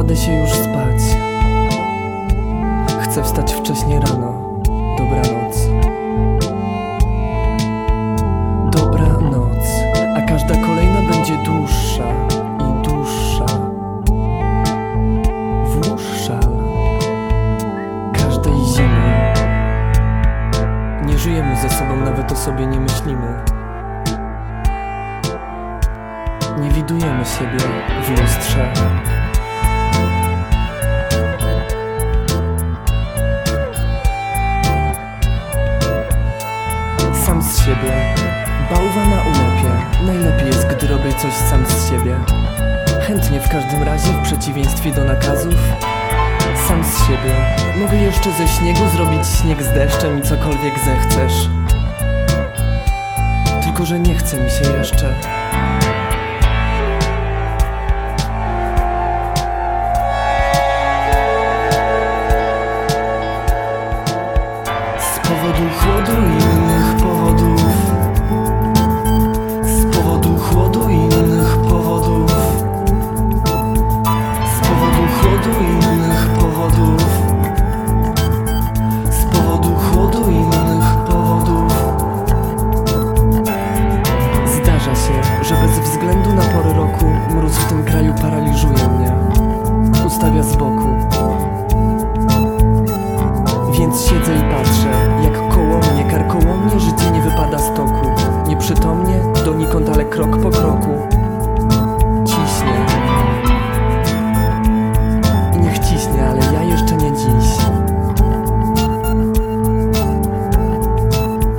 Kładę się już spać. Chcę wstać wcześnie rano. Dobranoc. Dobranoc. A każda kolejna będzie dłuższa i dłuższa. Włóż szal każdej zimy. Nie żyjemy ze sobą, nawet o sobie nie myślimy. Nie widujemy siebie w lustrze. Siebie, bałwana ulepię. Najlepiej jest, gdy robię coś sam z siebie. Chętnie w każdym razie, w przeciwieństwie do nakazów. Sam z siebie. Mogę jeszcze ze śniegu zrobić śnieg z deszczem i cokolwiek zechcesz. Tylko, że nie chce mi się jeszcze. Po kroku. Ciśnie. Niech ciśnie, ale ja jeszcze nie dziś.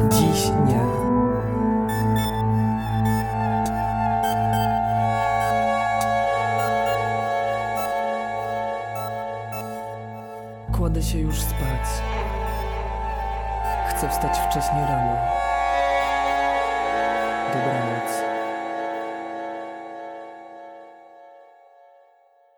Dziś nie. Kładę się już spać. Chcę wstać wcześnie rano.